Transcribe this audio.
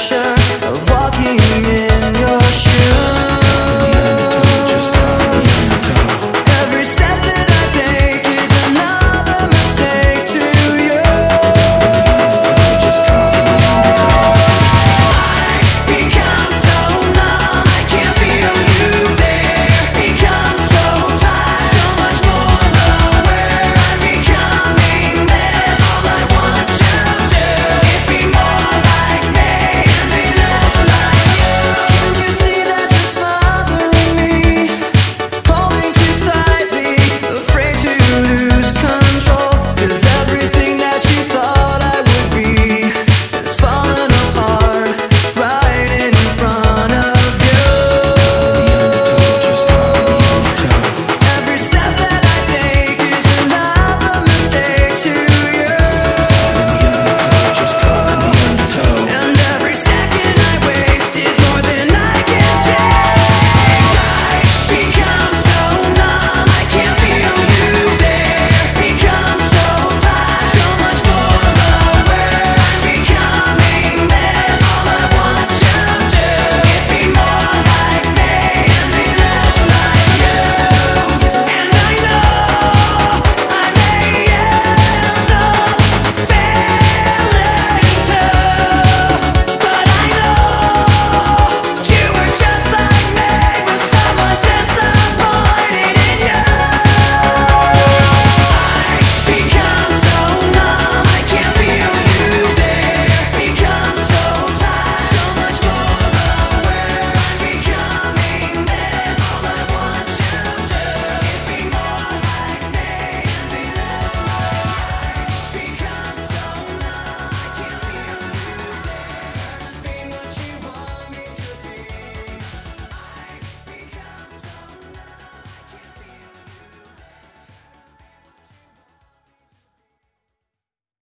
pressure.